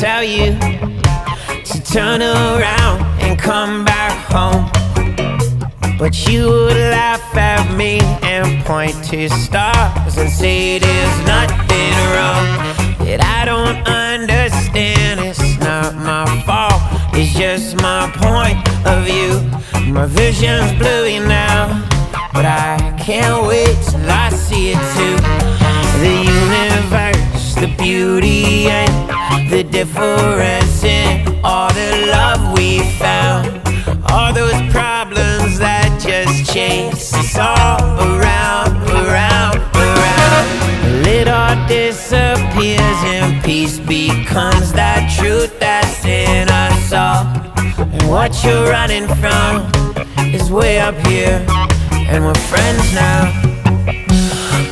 tell you to turn around and come back home. But you would laugh at me and point to stars and say there's nothing wrong. That I don't understand, it's not my fault, it's just my point of view. My vision's blurry now, but I can't wait till I see it too. The universe, the beauty, and the difference in all the love we found. All those problems that just chase us all around, around, around. It all disappears and peace becomes that truth that's in us all. And what you're running from is way up here, and we're friends now.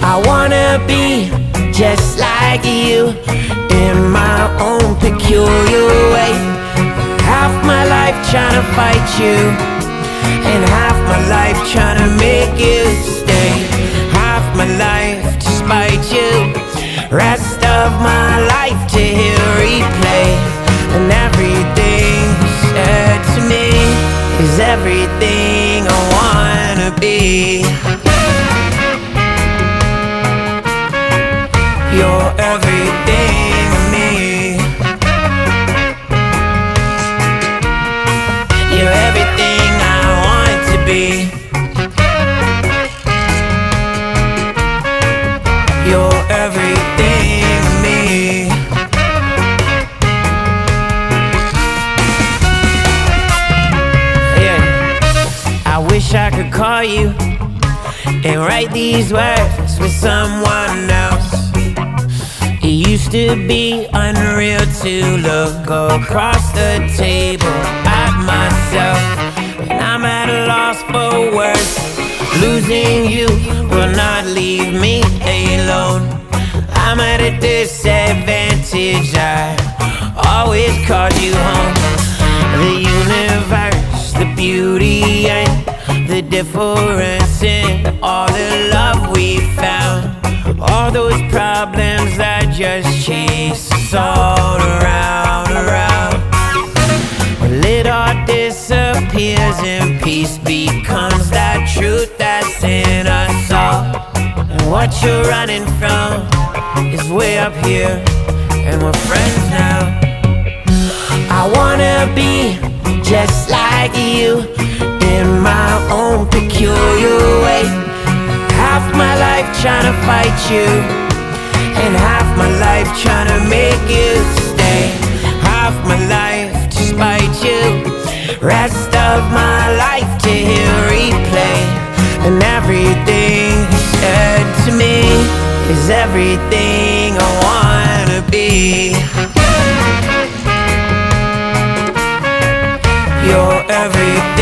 I wanna be just like you in my own peculiar way. Half my life trying to fight you, and half my life You're everything to me. You're everything I want to be. You're everything to me. Yeah. I wish I could call you and write these words with someone else. To be unreal to look across the table at myself. And I'm at a loss for words. Losing you will not leave me alone. I'm at a disadvantage. I always called you home. The universe, the beauty, and the difference in all the love we found. All those problems that just all around, around. Well, it all disappears and peace becomes that truth that's in us all. And what you're running from is way up here, and we're friends now. I wanna be just like you in my own peculiar way. Half my life trying to fight you, and half my life trying to make you stay. Half my life to spite you. Rest of my life to hear replay. And everything you said to me is everything I wanna be. You're everything.